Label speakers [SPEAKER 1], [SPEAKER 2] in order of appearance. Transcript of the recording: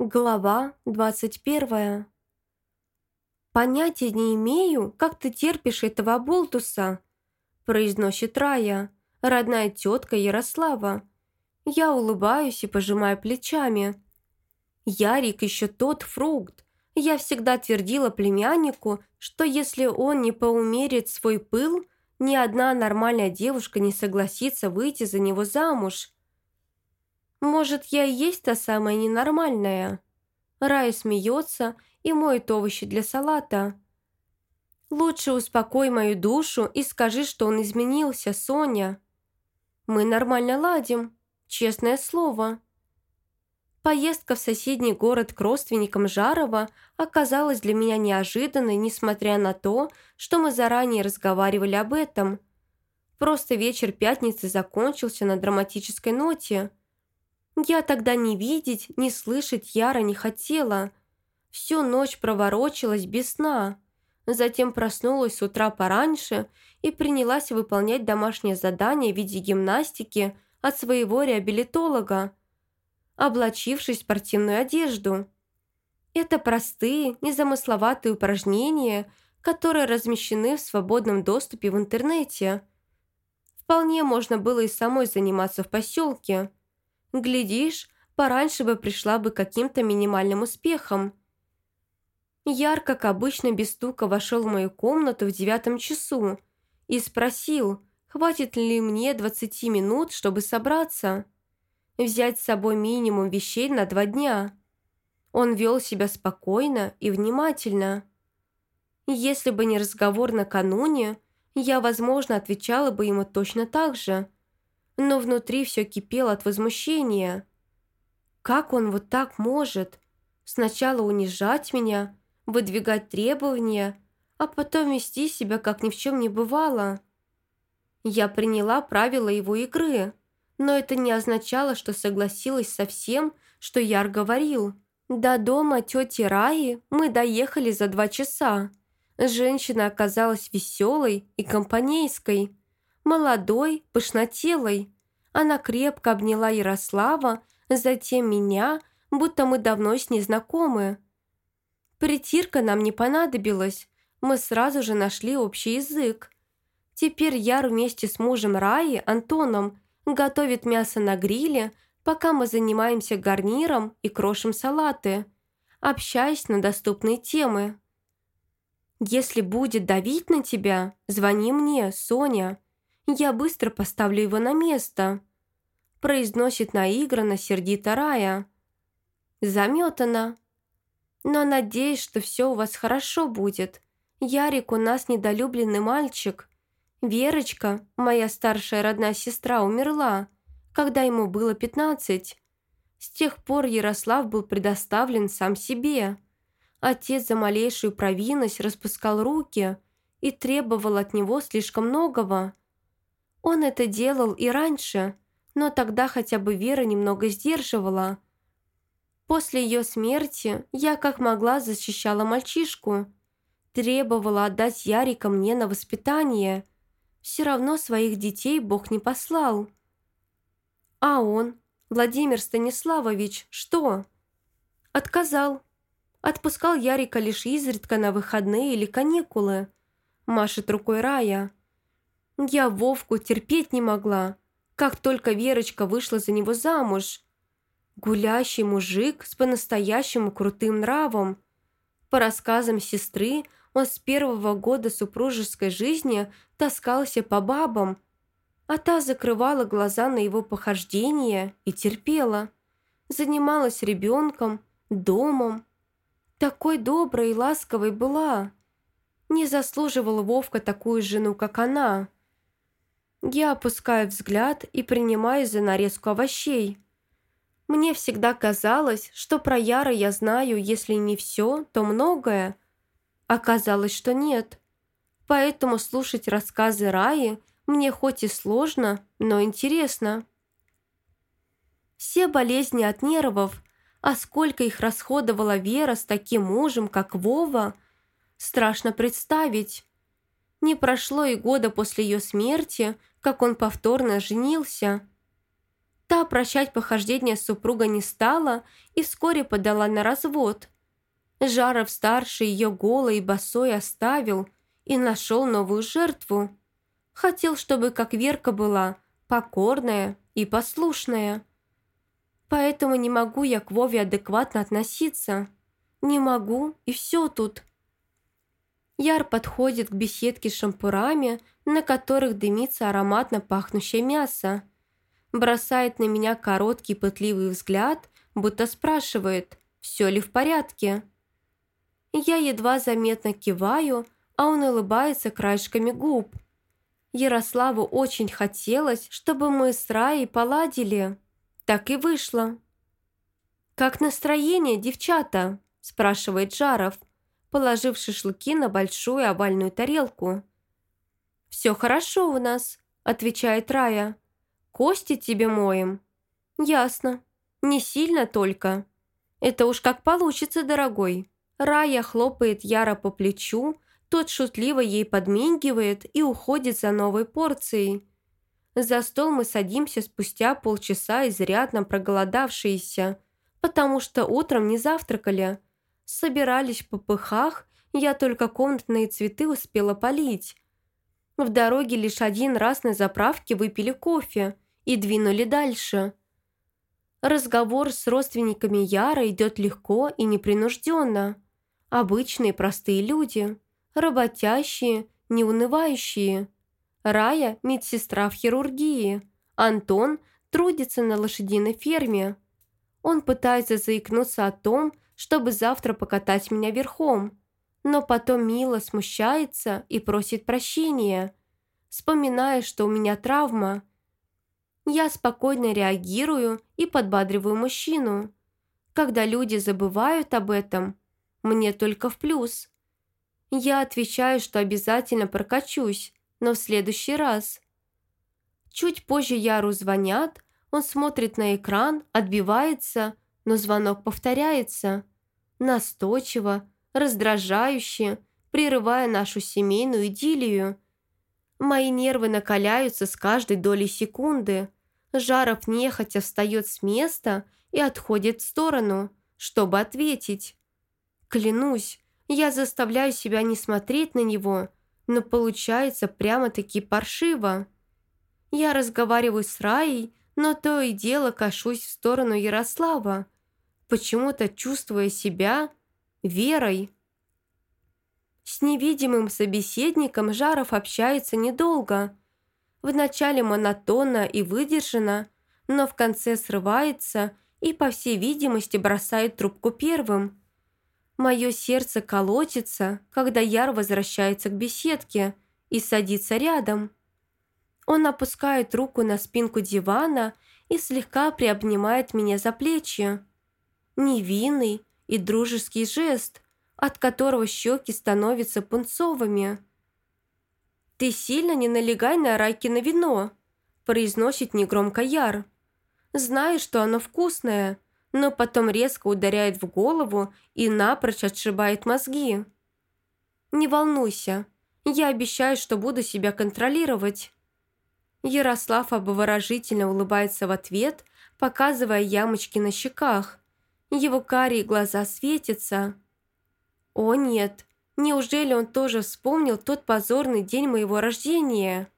[SPEAKER 1] Глава двадцать первая. «Понятия не имею, как ты терпишь этого болтуса», произносит Рая, родная тетка Ярослава. Я улыбаюсь и пожимаю плечами. Ярик еще тот фрукт. Я всегда твердила племяннику, что если он не поумерит свой пыл, ни одна нормальная девушка не согласится выйти за него замуж – может, я и есть та самая ненормальная?» Рая смеется и моет овощи для салата. «Лучше успокой мою душу и скажи, что он изменился, Соня. Мы нормально ладим, честное слово». Поездка в соседний город к родственникам Жарова оказалась для меня неожиданной, несмотря на то, что мы заранее разговаривали об этом. Просто вечер пятницы закончился на драматической ноте – я тогда ни видеть, ни слышать Яра не хотела. Всю ночь проворочилась без сна. Затем проснулась с утра пораньше и принялась выполнять домашнее задание в виде гимнастики от своего реабилитолога, облачившись в спортивную одежду. Это простые, незамысловатые упражнения, которые размещены в свободном доступе в интернете. Вполне можно было и самой заниматься в поселке – Глядишь, пораньше бы пришла бы каким-то минимальным успехом. Яр, как обычно, без стука вошел в мою комнату в девятом часу и спросил, хватит ли мне 20 минут, чтобы собраться. Взять с собой минимум вещей на два дня. Он вел себя спокойно и внимательно. Если бы не разговор накануне, я, возможно, отвечала бы ему точно так же – но внутри все кипело от возмущения. Как он вот так может? Сначала унижать меня, выдвигать требования, а потом вести себя, как ни в чем не бывало. Я приняла правила его игры, но это не означало, что согласилась со всем, что Яр говорил. До дома тети Раи мы доехали за два часа. Женщина оказалась веселой и компанейской молодой, пышнотелой. Она крепко обняла Ярослава, затем меня, будто мы давно с ней знакомы. Притирка нам не понадобилась, мы сразу же нашли общий язык. Теперь Яр вместе с мужем Раи, Антоном, готовит мясо на гриле, пока мы занимаемся гарниром и крошим салаты, общаясь на доступные темы. «Если будет давить на тебя, звони мне, Соня», я быстро поставлю его на место», произносит наигранно сердито Рая. Заметана. Но надеюсь, что все у вас хорошо будет. Ярик у нас недолюбленный мальчик. Верочка, моя старшая родная сестра, умерла, когда ему было пятнадцать. С тех пор Ярослав был предоставлен сам себе. Отец за малейшую провинность распускал руки и требовал от него слишком многого. Он это делал и раньше, но тогда хотя бы Вера немного сдерживала. После ее смерти я как могла защищала мальчишку, требовала отдать Ярика мне на воспитание. Все равно своих детей Бог не послал. А он, Владимир Станиславович, что? Отказал. Отпускал Ярика лишь изредка на выходные или каникулы. Машет рукой Рая. Я Вовку терпеть не могла, как только Верочка вышла за него замуж. Гулящий мужик с по-настоящему крутым нравом. По рассказам сестры, он с первого года супружеской жизни таскался по бабам, а та закрывала глаза на его похождения и терпела. Занималась ребенком, домом. Такой доброй и ласковой была. Не заслуживал Вовка такую жену, как она. Я опускаю взгляд и принимаюсь за нарезку овощей. Мне всегда казалось, что про Яра я знаю, если не все, то многое. Оказалось, что нет. Поэтому слушать рассказы Раи мне хоть и сложно, но интересно. Все болезни от нервов, а сколько их расходовала Вера с таким мужем, как Вова, страшно представить. Не прошло и года после ее смерти, как он повторно женился. Та прощать похождения супруга не стала и вскоре подала на развод. Жаров-старший ее голой и босой оставил и нашел новую жертву. Хотел, чтобы как Верка была, покорная и послушная. Поэтому не могу я к Вове адекватно относиться. Не могу, и все тут. Яр подходит к беседке с шампурами, на которых дымится ароматно пахнущее мясо. Бросает на меня короткий пытливый взгляд, будто спрашивает, все ли в порядке. Я едва заметно киваю, а он улыбается краешками губ. Ярославу очень хотелось, чтобы мы с Раей поладили. Так и вышло. «Как настроение, девчата?» – спрашивает Жаров, положив шашлыки на большую овальную тарелку. «Все хорошо у нас», – отвечает Рая. «Кости тебе моем». «Ясно. Не сильно только. Это уж как получится, дорогой». Рая хлопает Яра по плечу, тот шутливо ей подмигивает и уходит за новой порцией. За стол мы садимся спустя полчаса изрядно проголодавшиеся, потому что утром не завтракали. Собирались в попыхах, я только комнатные цветы успела полить. В дороге лишь один раз на заправке выпили кофе и двинули дальше. Разговор с родственниками Яра идет легко и непринужденно. Обычные простые люди, работящие, неунывающие – Рая – медсестра в хирургии. Антон трудится на лошадиной ферме. Он пытается заикнуться о том, чтобы завтра покатать меня верхом, но потом мило смущается и просит прощения, вспоминая, что у меня травма. Я спокойно реагирую и подбадриваю мужчину. Когда люди забывают об этом, мне только в плюс. Я отвечаю, что обязательно прокачусь, но в следующий раз. Чуть позже Яру звонят, он смотрит на экран, отбивается, но звонок повторяется. Настойчиво, раздражающе, прерывая нашу семейную идиллию. Мои нервы накаляются с каждой долей секунды. Жаров нехотя встает с места и отходит в сторону, чтобы ответить. Клянусь, я заставляю себя не смотреть на него, но получается прямо-таки паршиво. Я разговариваю с Раей, но то и дело кашусь в сторону Ярослава, почему-то чувствуя себя верой. С невидимым собеседником Жаров общается недолго. Вначале монотонно и выдержано, но в конце срывается и, по всей видимости, бросает трубку первым – Мое сердце колотится, когда Яр возвращается к беседке и садится рядом. Он опускает руку на спинку дивана и слегка приобнимает меня за плечи. Невинный и дружеский жест, от которого щеки становятся пунцовыми. «Ты сильно не налегай на Райкино вино», произносит негромко Яр. «Знаешь, что оно вкусное, но потом резко ударяет в голову и напрочь отшибает мозги. «Не волнуйся, я обещаю, что буду себя контролировать». Ярослав обворожительно улыбается в ответ, показывая ямочки на щеках. Его карие глаза светятся. «О нет, неужели он тоже вспомнил тот позорный день моего рождения?»